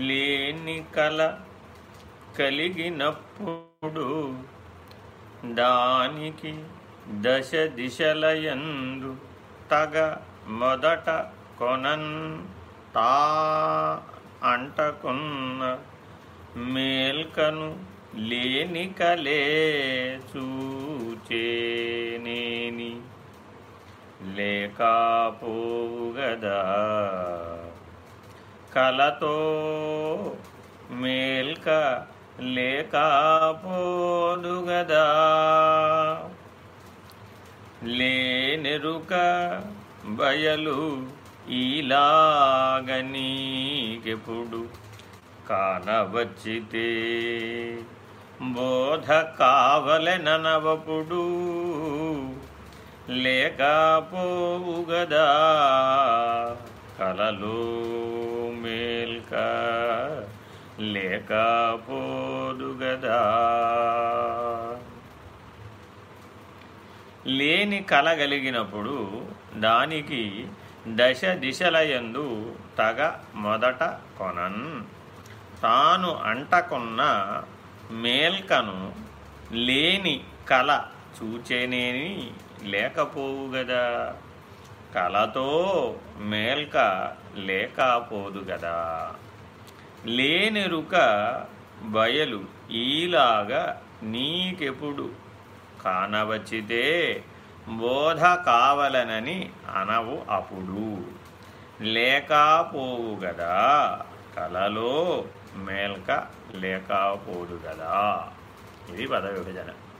లేని కల కలిగినప్పుడు దానికి దశ దిశలయందు తగ మొదట కొనన్ తా అంటకున్న మేల్కను లేని కలే చూచేనేని లేకపోగదా కలతో మేల్క లేకపోదుగదా లేనెరుక బయలు ఇలాగనీకెప్పుడు కానవచ్చితే. బోధ కావలెననవపుడు లేకపోవుగదా కలలో లేకపోదుగదా లేని కలగలిగినప్పుడు దానికి దశ దిశలయందు తగ మొదట కొనన్. తాను అంటకున్న మేల్కను లేని కల చూచేనేని లేకపోవు గదా. కలతో మేల్క లేకపోదు గదా. లేనెరుక బయలు ఈలాగా నీకెప్పుడు? కానవచ్చితే బోధ కావలనని అనవు అప్పుడు. లేకపోవు గదా కలలో మేల్క లేకపోదు గదా ఇది పద విభజన